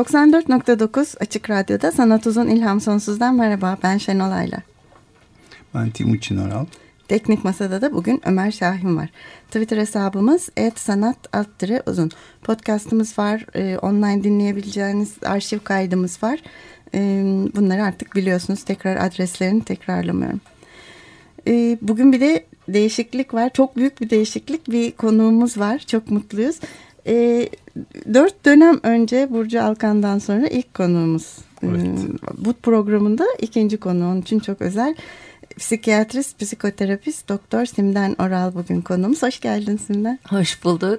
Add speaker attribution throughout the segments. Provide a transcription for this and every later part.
Speaker 1: 94.9 Açık Radyo'da Sanat Uzun İlham Sonsuz'dan merhaba ben Şenol Ayla.
Speaker 2: Ben Timuçin Oral.
Speaker 1: Teknik Masada da bugün Ömer Şahin var. Twitter hesabımız sanat uzun. Podcastımız var, e, online dinleyebileceğiniz arşiv kaydımız var. E, bunları artık biliyorsunuz tekrar adreslerini tekrarlamıyorum. E, bugün bir de değişiklik var. Çok büyük bir değişiklik. Bir konuğumuz var. Çok mutluyuz. E, dört dönem önce Burcu Alkan'dan sonra ilk konuğumuz. Evet. Bu programında ikinci konu onun için çok özel. Psikiyatrist, psikoterapist Doktor Simden Oral bugün konuğumuz. Hoş geldin Simden.
Speaker 3: Hoş bulduk.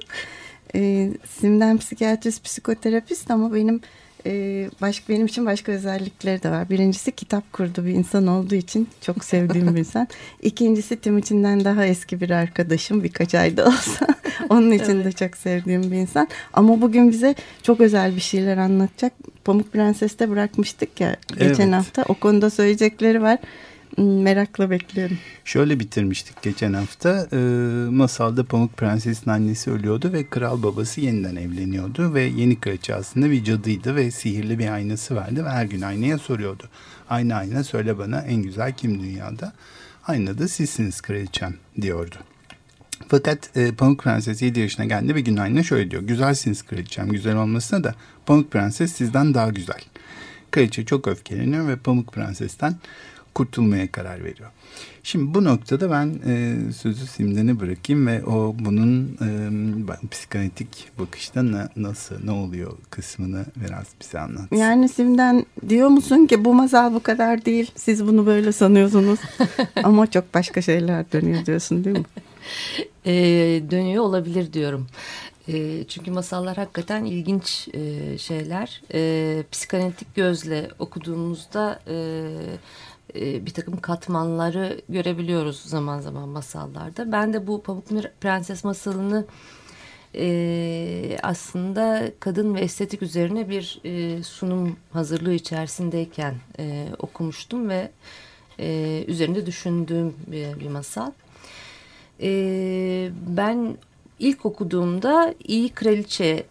Speaker 1: Ee, Simden psikiyatrist, psikoterapist ama benim e, başka benim için başka özellikleri de var. Birincisi kitap kurdu bir insan olduğu için çok sevdiğim bir insan. İkincisi Timuçin'den daha eski bir arkadaşım birkaç ayda olsa. Onun için evet. de çok sevdiğim bir insan. Ama bugün bize çok özel bir şeyler anlatacak. Pamuk Prenses'te bırakmıştık ya geçen evet. hafta. O konuda söyleyecekleri var. Merakla bekliyorum.
Speaker 2: Şöyle bitirmiştik geçen hafta. E, masalda Pamuk Prenses'in annesi ölüyordu ve kral babası yeniden evleniyordu. Ve yeni kraliçe aslında bir cadıydı ve sihirli bir aynası vardı. Ve her gün aynaya soruyordu. Ayna ayna söyle bana en güzel kim dünyada? Ayna da sizsiniz kraliçem diyordu. Fakat e, Pamuk Prenses 7 yaşına geldi ve gün aynına şöyle diyor. Güzelsiniz kraliçem. Güzel olmasına da Pamuk Prenses sizden daha güzel. Kraliçe çok öfkeleniyor ve Pamuk Prenses'ten kurtulmaya karar veriyor. Şimdi bu noktada ben e, sözü Simden'e bırakayım ve o bunun e, psikanalitik bakışta ne, nasıl, ne oluyor kısmını biraz bize anlat.
Speaker 1: Yani Simden diyor musun ki bu masal bu kadar değil, siz bunu böyle sanıyorsunuz ama çok başka şeyler dönüyor diyorsun değil mi?
Speaker 3: e, dönüyor olabilir diyorum. E, çünkü masallar hakikaten ilginç e, şeyler. E, psikanalitik gözle okuduğumuzda... E, e, bir takım katmanları görebiliyoruz zaman zaman masallarda. Ben de bu Pamuk Prenses masalını e, aslında kadın ve estetik üzerine bir e, sunum hazırlığı içerisindeyken okumuştum ve üzerinde düşündüğüm bir, masal. Ben ilk okuduğumda iyi kraliçe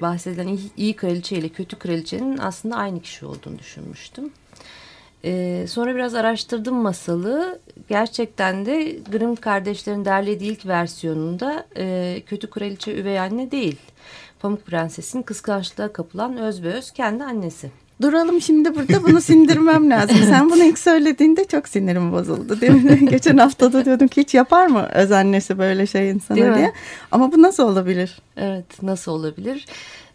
Speaker 3: bahsedilen iyi kraliçe ile kötü kraliçenin aslında aynı kişi olduğunu düşünmüştüm. Ee, sonra biraz araştırdım masalı. Gerçekten de Grimm kardeşlerin derlediği ilk versiyonunda e, kötü kraliçe üvey anne değil. Pamuk Prenses'in kıskançlığa kapılan özbeöz kendi annesi.
Speaker 1: Duralım şimdi burada bunu sindirmem lazım. Sen bunu ilk söylediğinde çok sinirim bozuldu mi? Geçen hafta da diyordum ki hiç yapar mı öz annesi böyle şey insana değil diye. Mi? Ama bu nasıl olabilir?
Speaker 3: Evet nasıl olabilir?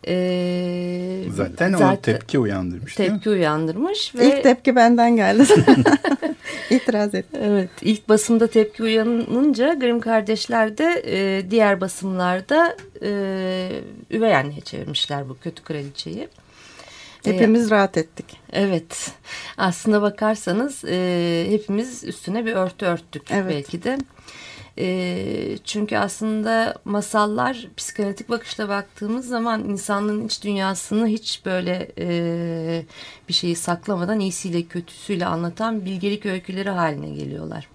Speaker 2: Ee, zaten, zaten o tepki uyandırmış
Speaker 3: Tepki uyandırmış.
Speaker 1: Ve... İlk tepki benden geldi. İtiraz et.
Speaker 3: Evet ilk basımda tepki uyanınca Grimm kardeşler de e, diğer basımlarda e, üvey anneye çevirmişler bu kötü kraliçeyi.
Speaker 1: Hepimiz ee, rahat ettik.
Speaker 3: Evet. Aslına bakarsanız e, hepimiz üstüne bir örtü örttük evet. belki de. E, çünkü aslında masallar psikanalitik bakışla baktığımız zaman insanlığın iç dünyasını hiç böyle e, bir şeyi saklamadan iyisiyle kötüsüyle anlatan bilgelik öyküleri haline geliyorlar.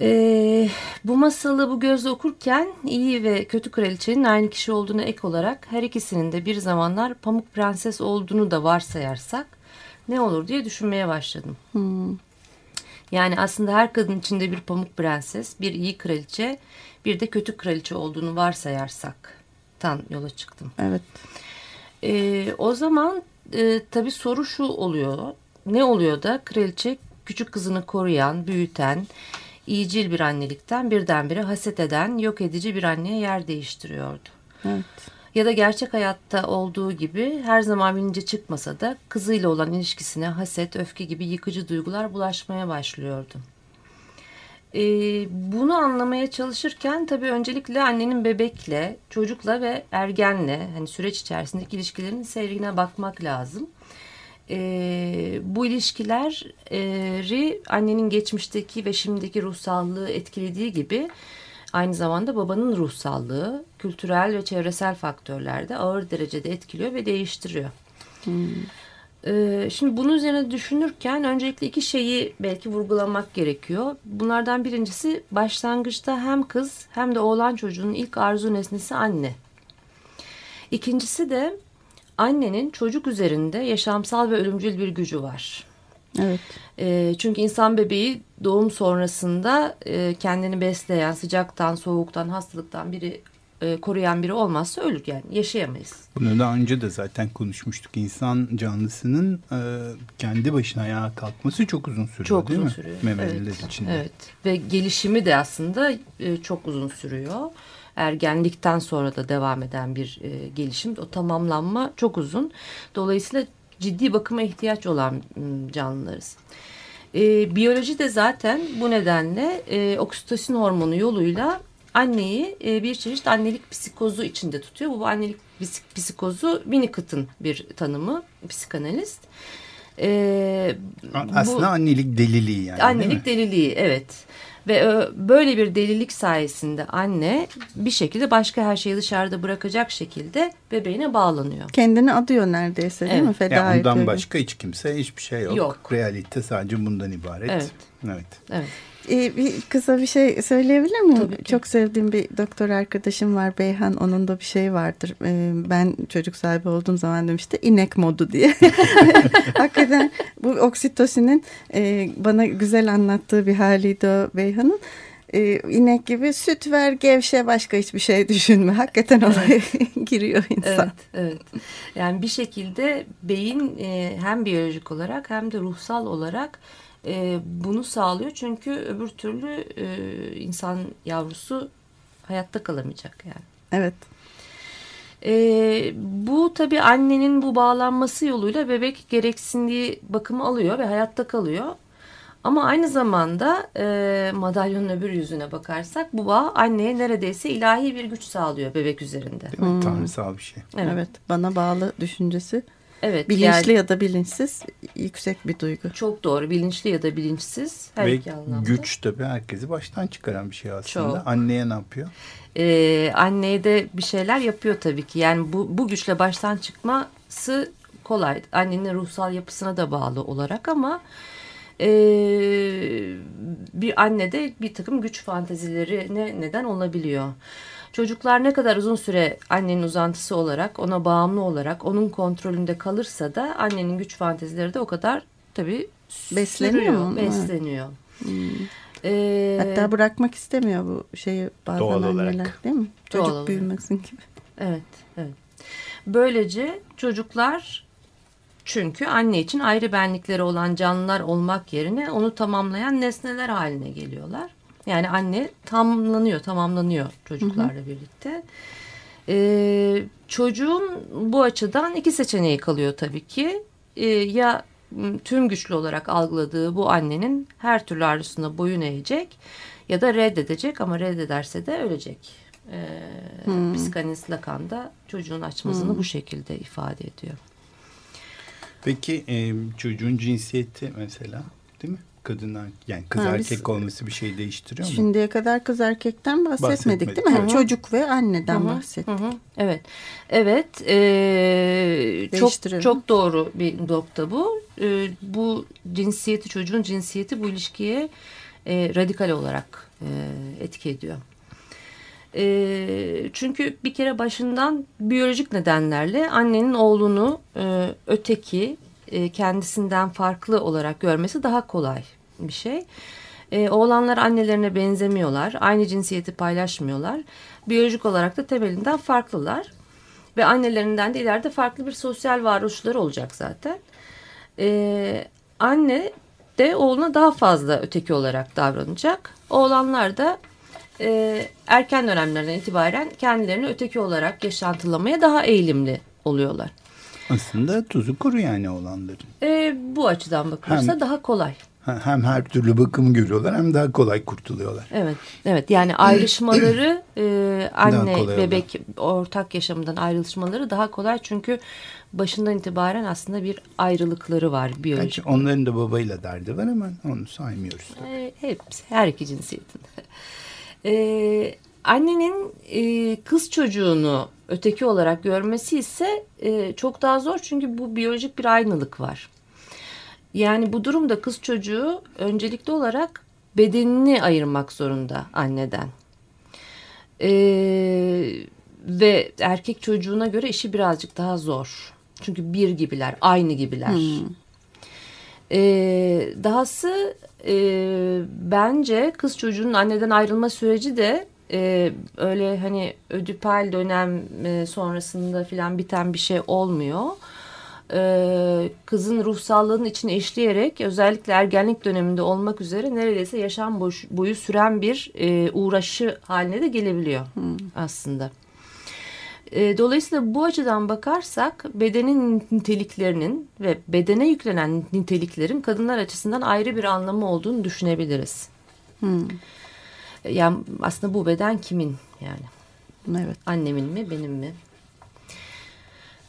Speaker 3: Ee, bu masalı bu gözle okurken iyi ve kötü kraliçenin aynı kişi olduğunu ek olarak her ikisinin de bir zamanlar pamuk prenses olduğunu da varsayarsak ne olur diye düşünmeye başladım. Hmm. Yani aslında her kadın içinde bir pamuk prenses, bir iyi kraliçe, bir de kötü kraliçe olduğunu varsayarsak tan yola çıktım.
Speaker 1: Evet.
Speaker 3: Ee, o zaman e, tabii soru şu oluyor. Ne oluyor da kraliçe küçük kızını koruyan, büyüten, iyicil bir annelikten birdenbire haset eden, yok edici bir anneye yer değiştiriyordu.
Speaker 1: Evet.
Speaker 3: Ya da gerçek hayatta olduğu gibi her zaman bilince çıkmasa da kızıyla olan ilişkisine haset, öfke gibi yıkıcı duygular bulaşmaya başlıyordu. E, bunu anlamaya çalışırken tabii öncelikle annenin bebekle, çocukla ve ergenle hani süreç içerisindeki ilişkilerin seyrine bakmak lazım. E, bu ilişkileri annenin geçmişteki ve şimdiki ruhsallığı etkilediği gibi aynı zamanda babanın ruhsallığı, kültürel ve çevresel faktörlerde ağır derecede etkiliyor ve değiştiriyor. Hmm. Ee, şimdi bunun üzerine düşünürken öncelikle iki şeyi belki vurgulamak gerekiyor. Bunlardan birincisi başlangıçta hem kız hem de oğlan çocuğunun ilk arzu nesnesi anne. İkincisi de annenin çocuk üzerinde yaşamsal ve ölümcül bir gücü var.
Speaker 1: Evet.
Speaker 3: E, çünkü insan bebeği doğum sonrasında e, kendini besleyen, sıcaktan, soğuktan, hastalıktan biri e, koruyan biri olmazsa ölür yani yaşayamayız.
Speaker 2: Bunu daha önce de zaten konuşmuştuk. İnsan canlısının e, kendi başına ayağa kalkması çok uzun sürüyor
Speaker 3: çok
Speaker 2: değil
Speaker 3: uzun
Speaker 2: mi?
Speaker 3: Sürüyor.
Speaker 2: Memeliler
Speaker 3: evet.
Speaker 2: içinde.
Speaker 3: Evet ve gelişimi de aslında e, çok uzun sürüyor. Ergenlikten sonra da devam eden bir e, gelişim. O tamamlanma çok uzun. Dolayısıyla ciddi bakıma ihtiyaç olan canlılarız. E, biyoloji de zaten bu nedenle e, oksitosin hormonu yoluyla anneyi e, bir çeşit annelik psikozu içinde tutuyor. Bu annelik psikozu Winnicott'ın bir tanımı, psikanalist.
Speaker 2: E, Aslında bu, annelik deliliği yani
Speaker 3: Annelik deliliği evet. Ve e, böyle bir delilik sayesinde anne bir şekilde başka her şeyi dışarıda bırakacak şekilde bebeğine bağlanıyor.
Speaker 1: Kendini adıyor neredeyse değil
Speaker 3: evet.
Speaker 1: mi?
Speaker 2: Feda yani ondan başka hiç kimse hiçbir şey yok.
Speaker 3: yok.
Speaker 2: Realite sadece bundan ibaret.
Speaker 3: Evet.
Speaker 2: Evet.
Speaker 3: evet.
Speaker 1: Ee, bir kısa bir şey söyleyebilir miyim? Tabii ki. Çok sevdiğim bir doktor arkadaşım var Beyhan. Onun da bir şey vardır. Ee, ben çocuk sahibi olduğum zaman demişti inek modu diye. Hakikaten bu oksitosinin e, bana güzel anlattığı bir haliydi o Beyhan'ın. Ee, inek gibi süt ver gevşe başka hiçbir şey düşünme. Hakikaten olaya giriyor insan.
Speaker 3: Evet, evet. Yani bir şekilde beyin e, hem biyolojik olarak hem de ruhsal olarak e, bunu sağlıyor. Çünkü öbür türlü e, insan yavrusu hayatta kalamayacak yani.
Speaker 1: Evet.
Speaker 3: E, bu tabii annenin bu bağlanması yoluyla bebek gereksindiği bakımı alıyor ve hayatta kalıyor. Ama aynı zamanda e, madalyonun öbür yüzüne bakarsak bu bağ anneye neredeyse ilahi bir güç sağlıyor bebek üzerinde.
Speaker 2: Mi? Hmm. Tanrısal bir şey.
Speaker 1: Evet. evet bana bağlı düşüncesi
Speaker 3: Evet.
Speaker 1: Bilinçli yani, ya da bilinçsiz yüksek bir duygu.
Speaker 3: Çok doğru. Bilinçli ya da bilinçsiz her
Speaker 2: Ve
Speaker 3: iki anlamda.
Speaker 2: güç tabii herkesi baştan çıkaran bir şey aslında. Çok. Anneye ne yapıyor?
Speaker 3: Ee, anneye de bir şeyler yapıyor tabii ki. Yani bu, bu güçle baştan çıkması kolay. Annenin ruhsal yapısına da bağlı olarak ama e, bir anne de bir takım güç fantezilerine neden olabiliyor. Çocuklar ne kadar uzun süre annenin uzantısı olarak, ona bağımlı olarak, onun kontrolünde kalırsa da annenin güç fantezileri de o kadar tabii
Speaker 1: besleniyor
Speaker 3: sürüyor, mu? Besleniyor.
Speaker 1: Hmm. Ee, Hatta bırakmak istemiyor bu şeyi bazen
Speaker 2: doğal
Speaker 1: anneler
Speaker 2: olarak.
Speaker 1: değil mi? Çocuk
Speaker 3: doğal
Speaker 1: büyümesin gibi.
Speaker 3: Evet, evet. Böylece çocuklar çünkü anne için ayrı benlikleri olan canlılar olmak yerine onu tamamlayan nesneler haline geliyorlar. Yani anne tamlanıyor, tamamlanıyor çocuklarla hı hı. birlikte. Ee, çocuğun bu açıdan iki seçeneği kalıyor tabii ki. Ee, ya tüm güçlü olarak algıladığı bu annenin her türlü arzusuna boyun eğecek ya da reddedecek ama reddederse de ölecek. Ee, hmm. Psikanalist Lacan da çocuğun açmasını hmm. bu şekilde ifade ediyor.
Speaker 2: Peki e, çocuğun cinsiyeti mesela değil mi? Kadın yani kız ha, erkek olması bir şey değiştiriyor mu?
Speaker 1: Şimdiye kadar kız erkekten bahsetmedik, bahsetmedik değil mi? Hı -hı. Çocuk ve anneden Hı -hı. bahsettik. Hı -hı.
Speaker 3: Evet. Evet. E, çok çok doğru bir nokta bu. E, bu cinsiyeti çocuğun cinsiyeti bu ilişkiye e, radikal olarak e, etki ediyor. E, çünkü bir kere başından biyolojik nedenlerle annenin oğlunu e, öteki e, kendisinden farklı olarak görmesi daha kolay bir şey. E, oğlanlar annelerine benzemiyorlar. Aynı cinsiyeti paylaşmıyorlar. Biyolojik olarak da temelinden farklılar. Ve annelerinden de ileride farklı bir sosyal varoluşları olacak zaten. E, anne de oğluna daha fazla öteki olarak davranacak. Oğlanlar da e, erken dönemlerden itibaren kendilerini öteki olarak yaşantılamaya daha eğilimli oluyorlar.
Speaker 2: Aslında tuzu kuru yani olanların.
Speaker 3: E, bu açıdan bakılırsa
Speaker 2: hem,
Speaker 3: daha kolay.
Speaker 2: Hem her türlü bakımı görüyorlar hem daha kolay kurtuluyorlar.
Speaker 3: Evet, evet. Yani ayrışmaları e, anne bebek ortak yaşamından ayrılışmaları daha kolay çünkü başından itibaren aslında bir ayrılıkları var biyolojik.
Speaker 2: Gerçi onların da babayla derdi var ama onu saymıyoruz.
Speaker 3: E, hepsi, her iki cinsiyetin. e, annenin e, kız çocuğunu öteki olarak görmesi ise e, çok daha zor çünkü bu biyolojik bir aynılık var. Yani bu durumda kız çocuğu öncelikli olarak bedenini ayırmak zorunda anneden. Ee, ve erkek çocuğuna göre işi birazcık daha zor. Çünkü bir gibiler, aynı gibiler. Hmm. Ee, dahası e, bence kız çocuğunun anneden ayrılma süreci de e, öyle hani ödipal dönem e, sonrasında filan biten bir şey olmuyor e, kızın ruhsallığının içine işleyerek özellikle ergenlik döneminde olmak üzere neredeyse yaşam boş, boyu süren bir e, uğraşı haline de gelebiliyor hmm. aslında. E, dolayısıyla bu açıdan bakarsak bedenin niteliklerinin ve bedene yüklenen niteliklerin kadınlar açısından ayrı bir anlamı olduğunu düşünebiliriz. Hmm. Yani aslında bu beden kimin yani?
Speaker 1: Evet.
Speaker 3: Annemin mi benim mi?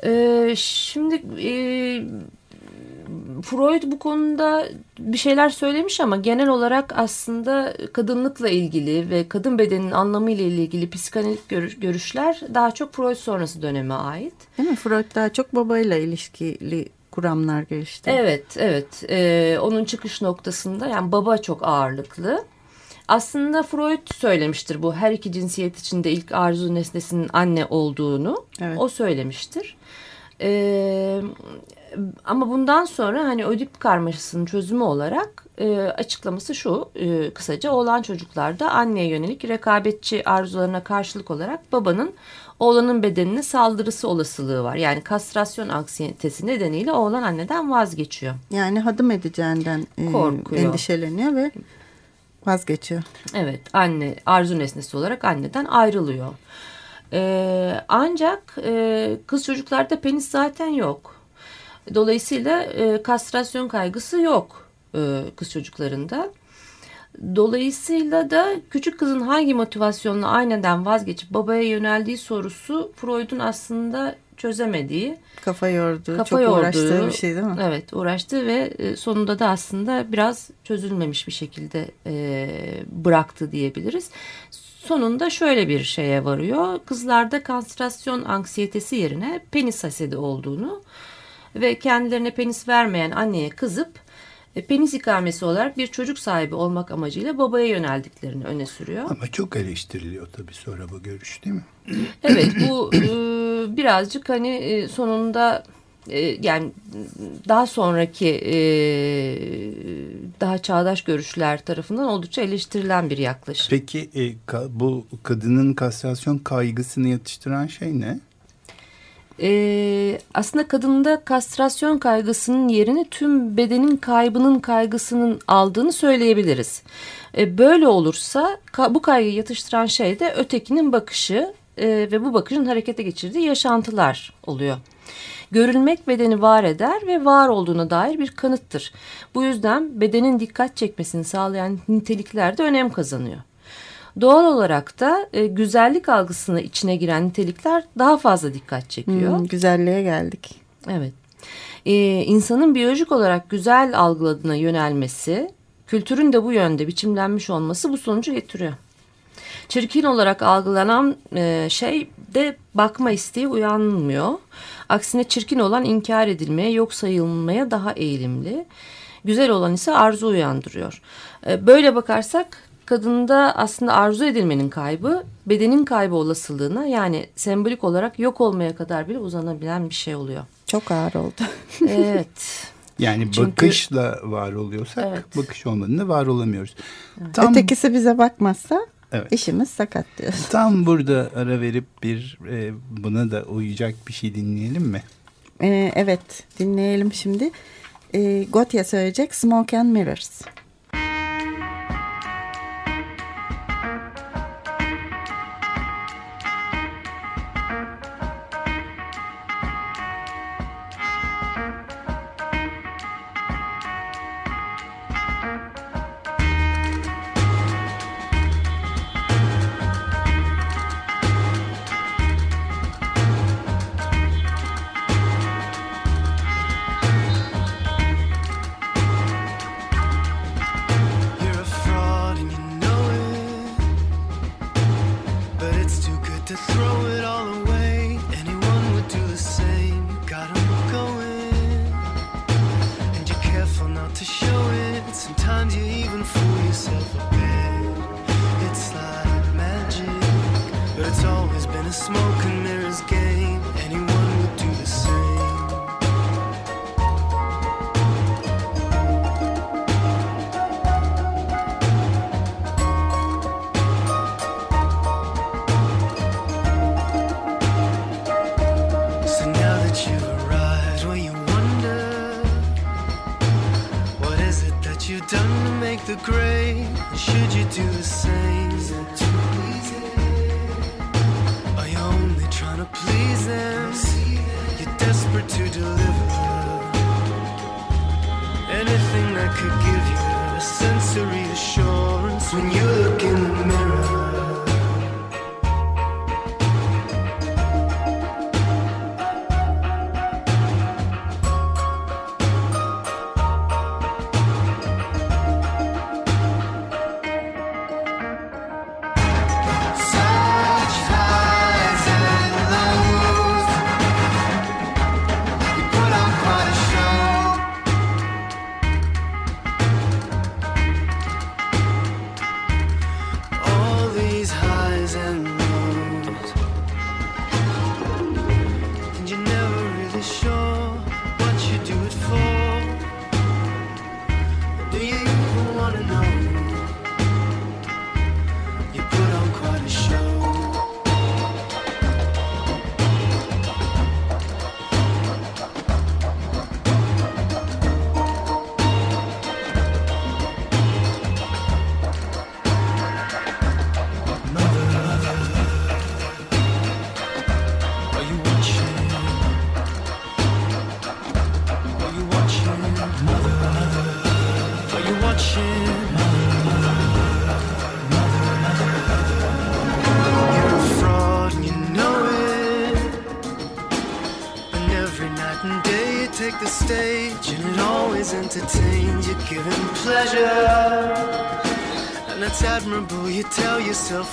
Speaker 3: Ee, şimdi e, Freud bu konuda bir şeyler söylemiş ama genel olarak aslında kadınlıkla ilgili ve kadın bedeninin anlamı ile ilgili psikanalitik görüşler daha çok Freud sonrası döneme ait.
Speaker 1: Değil mi? Freud daha çok babayla ilişkili kuramlar gelişti.
Speaker 3: Evet, evet. Ee, onun çıkış noktasında yani baba çok ağırlıklı. Aslında Freud söylemiştir bu her iki cinsiyet içinde ilk arzu nesnesinin anne olduğunu. Evet. O söylemiştir. Ee, ama bundan sonra hani ödip karmaşasının çözümü olarak e, açıklaması şu e, kısaca oğlan çocuklarda anneye yönelik rekabetçi arzularına karşılık olarak babanın oğlanın bedenine saldırısı olasılığı var. Yani kastrasyon anksiyetesi nedeniyle oğlan anneden vazgeçiyor.
Speaker 1: Yani hadım edeceğinden e, Korkuyor. endişeleniyor ve vazgeçiyor.
Speaker 3: Evet anne arzu nesnesi olarak anneden ayrılıyor. Ee, ancak e, kız çocuklarda penis zaten yok. Dolayısıyla e, kastrasyon kaygısı yok e, kız çocuklarında. Dolayısıyla da küçük kızın hangi motivasyonla ayneden vazgeçip babaya yöneldiği sorusu Freud'un aslında çözemediği.
Speaker 1: Kafa yordu, kafa çok yorduğu, uğraştığı bir şey değil mi?
Speaker 3: Evet uğraştı ve e, sonunda da aslında biraz çözülmemiş bir şekilde e, bıraktı diyebiliriz sonunda şöyle bir şeye varıyor. Kızlarda kanstrasyon anksiyetesi yerine penis hasedi olduğunu ve kendilerine penis vermeyen anneye kızıp penis ikamesi olarak bir çocuk sahibi olmak amacıyla babaya yöneldiklerini öne sürüyor.
Speaker 2: Ama çok eleştiriliyor tabii sonra bu görüş değil mi?
Speaker 3: Evet bu e, birazcık hani e, sonunda e, yani daha sonraki e, daha çağdaş görüşler tarafından oldukça eleştirilen bir yaklaşım.
Speaker 2: Peki e, bu kadının kastrasyon kaygısını yatıştıran şey ne?
Speaker 3: Ee, aslında kadında kastrasyon kaygısının yerini tüm bedenin kaybının kaygısının aldığını söyleyebiliriz. Ee, böyle olursa bu kaygıyı yatıştıran şey de ötekinin bakışı e, ve bu bakışın harekete geçirdiği yaşantılar oluyor görülmek bedeni var eder ve var olduğuna dair bir kanıttır. Bu yüzden bedenin dikkat çekmesini sağlayan nitelikler de önem kazanıyor. Doğal olarak da e, güzellik algısına içine giren nitelikler daha fazla dikkat çekiyor. Hmm,
Speaker 1: güzelliğe geldik.
Speaker 3: Evet. Ee, insanın biyolojik olarak güzel algıladığına yönelmesi, kültürün de bu yönde biçimlenmiş olması bu sonucu getiriyor. Çirkin olarak algılanan e, şey de bakma isteği uyanmıyor. Aksine çirkin olan inkar edilmeye, yok sayılmaya daha eğilimli. Güzel olan ise arzu uyandırıyor. E, böyle bakarsak kadında aslında arzu edilmenin kaybı bedenin kaybı olasılığına yani sembolik olarak yok olmaya kadar bile uzanabilen bir şey oluyor.
Speaker 1: Çok ağır oldu.
Speaker 3: evet.
Speaker 2: Yani Çünkü, bakışla var oluyorsak evet. bakış olmadığında var olamıyoruz.
Speaker 1: Evet. Tam, Ötekisi bize bakmazsa Evet. İşimiz sakat diyoruz.
Speaker 2: Tam burada ara verip bir e, buna da uyacak bir şey dinleyelim mi?
Speaker 1: E, evet dinleyelim şimdi. E, Gotye söyleyecek Smoke and Mirrors.
Speaker 4: To please them? You're desperate to deliver anything that could give you a sense of reassurance when you look in the mirror.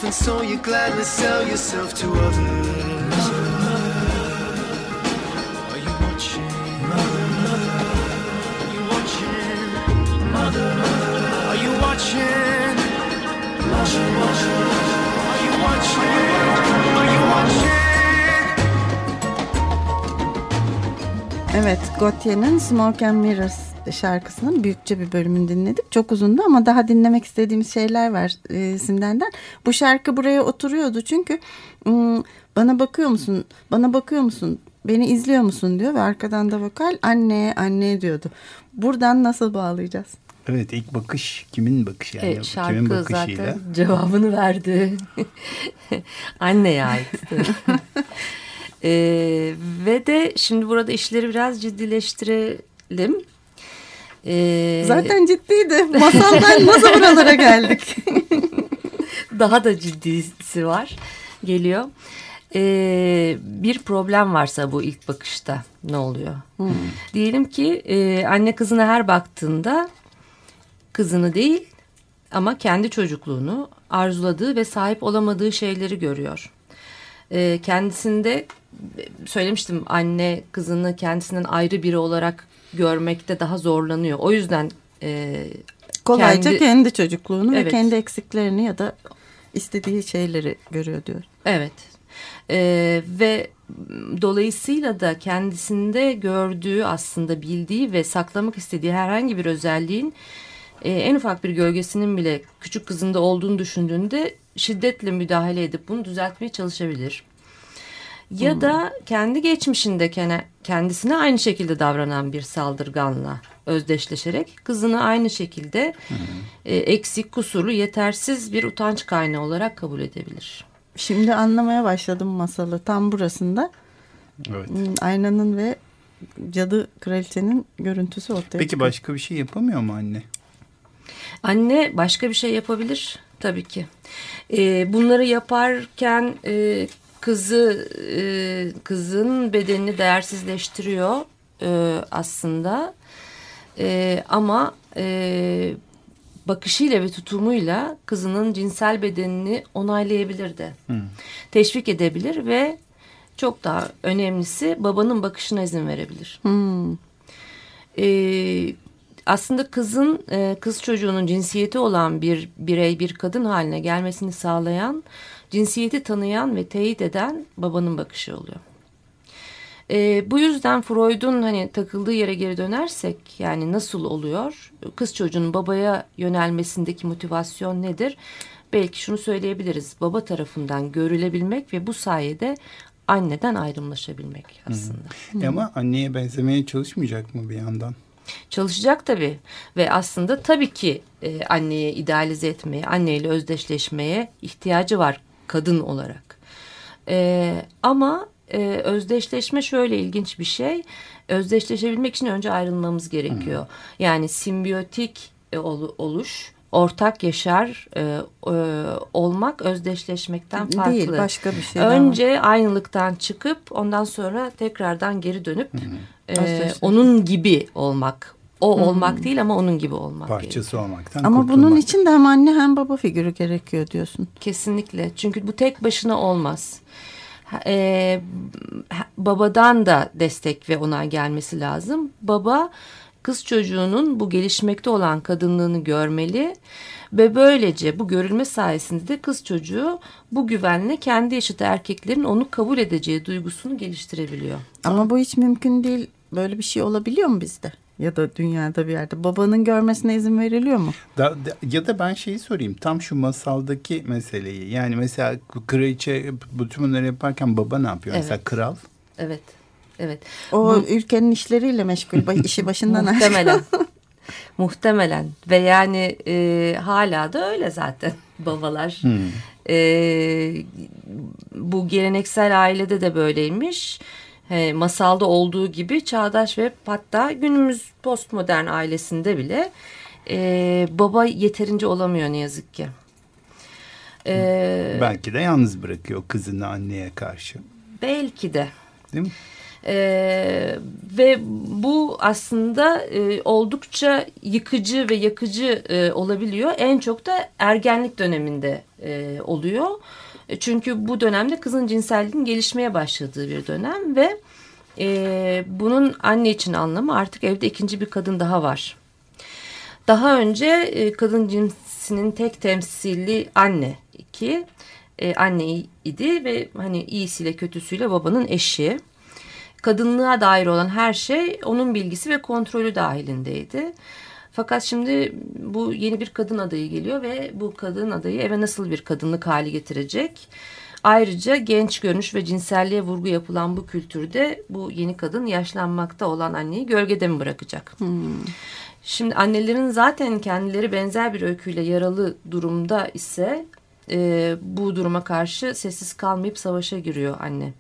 Speaker 4: And so you gladly sell yourself to others. Are you watching? Mother, mother. Are you watching? Mother, mother. Are you watching? Watching. Are you watching? Are you watching?
Speaker 1: Evet, Gotye'nin Smoke and Mirrors şarkısının büyükçe bir bölümünü dinledik. Çok uzundu ama daha dinlemek istediğimiz şeyler var e, Simden'den. Bu şarkı buraya oturuyordu çünkü bana bakıyor musun, bana bakıyor musun, beni izliyor musun diyor ve arkadan da vokal anne, anne diyordu. Buradan nasıl bağlayacağız?
Speaker 2: Evet ilk bakış kimin bakışı yani
Speaker 3: Evet,
Speaker 2: kimin
Speaker 3: şarkı
Speaker 2: bakışıyla?
Speaker 3: zaten cevabını verdi. Anneye ait. Ee, ve de şimdi burada işleri biraz ciddileştirelim. Ee,
Speaker 1: Zaten ciddiydi. Masaldan nasıl buralara geldik?
Speaker 3: daha da ciddisi var. Geliyor. Ee, bir problem varsa bu ilk bakışta ne oluyor? Diyelim ki e, anne kızına her baktığında kızını değil ama kendi çocukluğunu arzuladığı ve sahip olamadığı şeyleri görüyor. Ee, kendisinde söylemiştim anne kızını kendisinden ayrı biri olarak görmekte daha zorlanıyor. O yüzden e,
Speaker 1: Kolayca kendi,
Speaker 3: kendi-
Speaker 1: çocukluğunu ve
Speaker 3: Evet.
Speaker 1: kendi eksiklerini ya da istediği şeyleri görüyor diyor.
Speaker 3: Evet. Ee, ve dolayısıyla da kendisinde gördüğü aslında bildiği ve saklamak istediği herhangi bir özelliğin e, en ufak bir gölgesinin bile küçük kızında olduğunu düşündüğünde şiddetle müdahale edip bunu düzeltmeye çalışabilir. Ya da kendi geçmişinde kene- kendisine aynı şekilde davranan bir saldırganla özdeşleşerek kızını aynı şekilde e, eksik, kusurlu, yetersiz bir utanç kaynağı olarak kabul edebilir.
Speaker 1: Şimdi anlamaya başladım masalı. Tam burasında
Speaker 2: Evet.
Speaker 1: hmm, aynanın ve cadı kraliçenin görüntüsü ortaya
Speaker 2: Peki
Speaker 1: çıkıyor.
Speaker 2: başka bir şey yapamıyor mu anne?
Speaker 3: Anne başka bir şey yapabilir tabii ki. Ee, bunları yaparken e, kızı e, kızın bedenini değersizleştiriyor e, aslında. E, ama e, bakışıyla ve tutumuyla kızının cinsel bedenini onaylayabilir de. Teşvik edebilir ve çok daha önemlisi babanın bakışına izin verebilir.
Speaker 1: Hmm.
Speaker 3: Ee, aslında kızın e, kız çocuğunun cinsiyeti olan bir birey bir kadın haline gelmesini sağlayan cinsiyeti tanıyan ve teyit eden babanın bakışı oluyor. Ee, bu yüzden Freud'un hani takıldığı yere geri dönersek yani nasıl oluyor? Kız çocuğunun babaya yönelmesindeki motivasyon nedir? Belki şunu söyleyebiliriz. Baba tarafından görülebilmek ve bu sayede anneden ayrımlaşabilmek aslında.
Speaker 2: E ama anneye benzemeye çalışmayacak mı bir yandan?
Speaker 3: Çalışacak tabii ve aslında tabii ki e, anneye idealize etmeye, anneyle özdeşleşmeye ihtiyacı var kadın olarak. E, ama e, özdeşleşme şöyle ilginç bir şey. Özdeşleşebilmek için önce ayrılmamız gerekiyor. Yani simbiyotik e, ol- oluş, ortak yaşar e, e, olmak özdeşleşmekten farklı.
Speaker 1: Değil başka bir şey.
Speaker 3: Önce aynılıktan çıkıp ondan sonra tekrardan geri dönüp e,
Speaker 1: Özdeşleşmek.
Speaker 3: onun gibi olmak. O olmak değil ama onun gibi olmak gerekiyor.
Speaker 2: Parçası olmaktan
Speaker 1: Ama
Speaker 2: kurtulmak.
Speaker 1: bunun için de hem anne hem baba figürü gerekiyor diyorsun.
Speaker 3: Kesinlikle. Çünkü bu tek başına olmaz. E, ha- babadan da destek ve onay gelmesi lazım. Baba kız çocuğunun bu gelişmekte olan kadınlığını görmeli ve böylece bu görülme sayesinde de kız çocuğu bu güvenle kendi yaşıtı erkeklerin onu kabul edeceği duygusunu geliştirebiliyor.
Speaker 1: Ama bu hiç mümkün değil. Böyle bir şey olabiliyor mu bizde? Ya da dünyada bir yerde. Babanın görmesine izin veriliyor mu?
Speaker 2: Da, da- ya da ben şeyi sorayım. Tam şu masaldaki meseleyi. Yani mesela kraliçe bütün bunları yaparken baba ne yapıyor?
Speaker 3: Evet.
Speaker 2: Mesela kral.
Speaker 3: Evet. Evet.
Speaker 1: O ülkenin işleriyle meşgul. İşi başından.
Speaker 3: Muhtemelen. Muhtemelen ve yani e, hala da öyle zaten babalar. E, bu geleneksel ailede de böyleymiş. E, masalda olduğu gibi çağdaş ve hatta günümüz postmodern ailesinde bile e, baba yeterince olamıyor ne yazık ki. E,
Speaker 2: Belki de yalnız bırakıyor kızını anneye karşı.
Speaker 3: belki de.
Speaker 2: Değil mi?
Speaker 3: Ee, ve bu aslında e, oldukça yıkıcı ve yakıcı e, olabiliyor. En çok da ergenlik döneminde e, oluyor. E, Çünkü bu dönemde kızın cinselliğinin gelişmeye başladığı bir dönem ve e, bunun anne için anlamı artık evde ikinci bir kadın daha var. Daha önce e, kadın cinsinin tek temsili anne iki e, anne idi ve hani iyisiyle kötüsüyle babanın eşi. Kadınlığa dair olan her şey onun bilgisi ve kontrolü dahilindeydi. Fakat şimdi bu yeni bir kadın adayı geliyor ve bu kadın adayı eve nasıl bir kadınlık hali getirecek? Ayrıca genç görünüş ve cinselliğe vurgu yapılan bu kültürde bu yeni kadın yaşlanmakta olan anneyi gölgede mi bırakacak? Şimdi annelerin zaten kendileri benzer bir öyküyle yaralı durumda ise e, bu duruma karşı sessiz kalmayıp savaşa giriyor anne.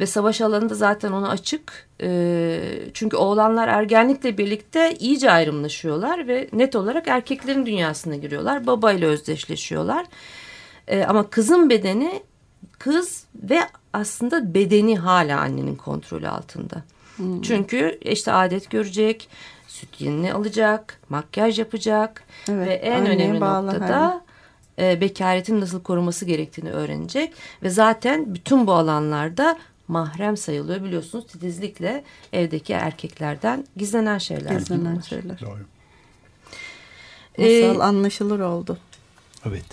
Speaker 3: Ve savaş alanında zaten ona açık. E, çünkü oğlanlar ergenlikle birlikte iyice ayrımlaşıyorlar ve net olarak erkeklerin dünyasına giriyorlar. Babayla özdeşleşiyorlar. E, ama kızın bedeni kız ve aslında bedeni hala annenin kontrolü altında. Çünkü işte adet görecek, süt yenini alacak, makyaj yapacak
Speaker 1: Evet,
Speaker 3: ve en önemli noktada e, bekaretin nasıl koruması gerektiğini öğrenecek ve zaten bütün bu alanlarda mahrem sayılıyor biliyorsunuz titizlikle evdeki erkeklerden gizlenen şeyler.
Speaker 1: Gizlenen
Speaker 3: bunlar.
Speaker 1: şeyler.
Speaker 2: Doğru.
Speaker 3: Ee,
Speaker 1: Masal anlaşılır oldu.
Speaker 2: Evet.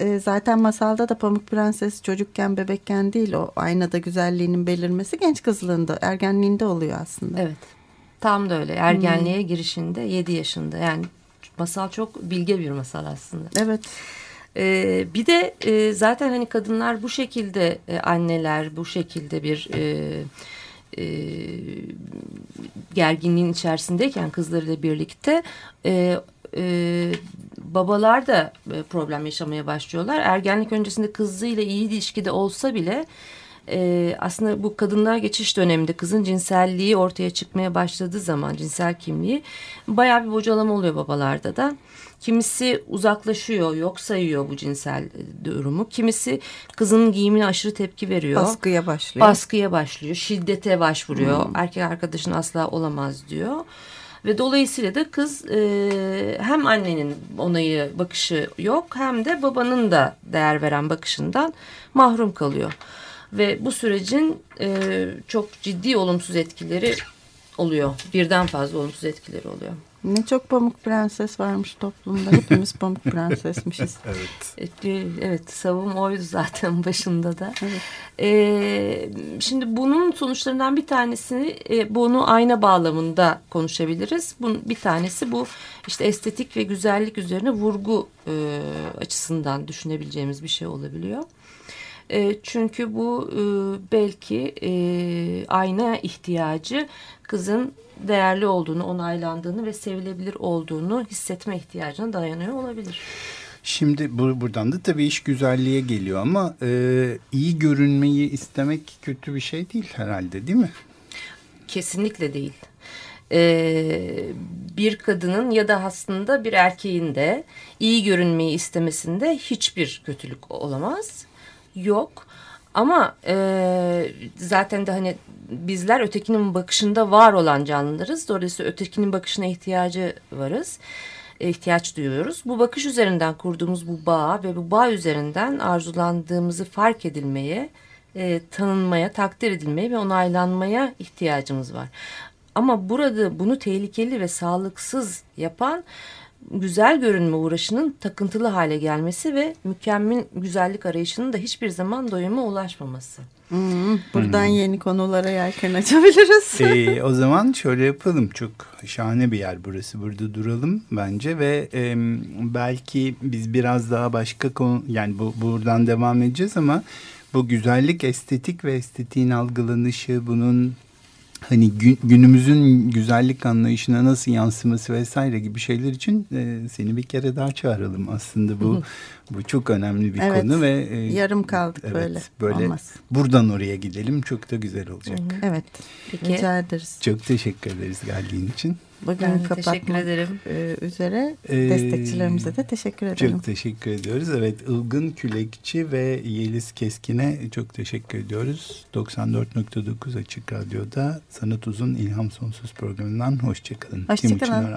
Speaker 1: E, zaten masalda da Pamuk Prenses çocukken bebekken değil o aynada güzelliğinin belirmesi genç kızlığında ergenliğinde oluyor aslında.
Speaker 3: Evet. Tam da öyle. Ergenliğe girişinde 7 yaşında. Yani masal çok bilge bir masal aslında.
Speaker 1: Evet.
Speaker 3: Ee, bir de e, zaten hani kadınlar bu şekilde e, anneler bu şekilde bir e, e, gerginliğin içerisindeyken kızlarıyla birlikte e, e, babalar da e, problem yaşamaya başlıyorlar. Ergenlik öncesinde kızıyla iyi ilişkide olsa bile e, aslında bu kadınlığa geçiş döneminde kızın cinselliği ortaya çıkmaya başladığı zaman cinsel kimliği bayağı bir bocalama oluyor babalarda da. Kimisi uzaklaşıyor, yok sayıyor bu cinsel e, durumu. Kimisi kızın giyimine aşırı tepki veriyor.
Speaker 1: Baskıya başlıyor.
Speaker 3: Baskıya başlıyor, şiddete başvuruyor. Erkek arkadaşın asla olamaz diyor. Ve dolayısıyla da kız e, hem annenin onayı bakışı yok hem de babanın da değer veren bakışından mahrum kalıyor. Ve bu sürecin e, çok ciddi olumsuz etkileri oluyor. Birden fazla olumsuz etkileri oluyor.
Speaker 1: Ne çok pamuk prenses varmış toplumda. Hepimiz pamuk prensesmişiz.
Speaker 2: Evet.
Speaker 3: E, Evet savun oydu zaten başında da. E, şimdi bunun sonuçlarından bir tanesini e, bunu ayna bağlamında konuşabiliriz. Bunun bir tanesi bu işte estetik ve güzellik üzerine vurgu e, açısından düşünebileceğimiz bir şey olabiliyor. E, çünkü bu e, belki e, ayna ihtiyacı kızın değerli olduğunu, onaylandığını ve sevilebilir olduğunu hissetme ihtiyacına dayanıyor olabilir.
Speaker 2: Şimdi bu, buradan da tabii iş güzelliğe geliyor ama e, iyi görünmeyi istemek kötü bir şey değil herhalde değil mi?
Speaker 3: Kesinlikle değil. Ee, bir kadının ya da aslında bir erkeğin de iyi görünmeyi istemesinde hiçbir kötülük olamaz. Yok. Ama e, zaten de hani bizler ötekinin bakışında var olan canlılarız. Dolayısıyla ötekinin bakışına ihtiyacı varız. ihtiyaç duyuyoruz. Bu bakış üzerinden kurduğumuz bu bağ ve bu bağ üzerinden arzulandığımızı fark edilmeye, e, tanınmaya, takdir edilmeye ve onaylanmaya ihtiyacımız var. Ama burada bunu tehlikeli ve sağlıksız yapan güzel görünme uğraşının takıntılı hale gelmesi ve mükemmel güzellik arayışının da hiçbir zaman doyuma ulaşmaması.
Speaker 1: Hmm, buradan hmm. yeni konulara yelken açabiliriz.
Speaker 2: ee, o zaman şöyle yapalım. Çok şahane bir yer burası. Burada duralım bence ve e, belki biz biraz daha başka konu yani bu buradan devam edeceğiz ama bu güzellik estetik ve estetiğin algılanışı bunun hani günümüzün güzellik anlayışına nasıl yansıması vesaire gibi şeyler için e, seni bir kere daha çağıralım aslında bu bu çok önemli bir
Speaker 1: evet,
Speaker 2: konu ve
Speaker 1: e, yarım kaldık evet, böyle
Speaker 2: böyle Olmaz. buradan oraya gidelim çok da güzel olacak.
Speaker 1: Evet Peki. rica ederiz.
Speaker 2: Çok teşekkür ederiz geldiğin için.
Speaker 1: Bugün ben kapatmak teşekkür ederim. E, üzere ee, destekçilerimize de teşekkür ederim.
Speaker 2: Çok teşekkür ediyoruz. Evet Ilgın Külekçi ve Yeliz Keskin'e çok teşekkür ediyoruz. 94.9 Açık Radyo'da Sanat Uzun İlham Sonsuz programından hoşçakalın.
Speaker 1: Hoşçakalın.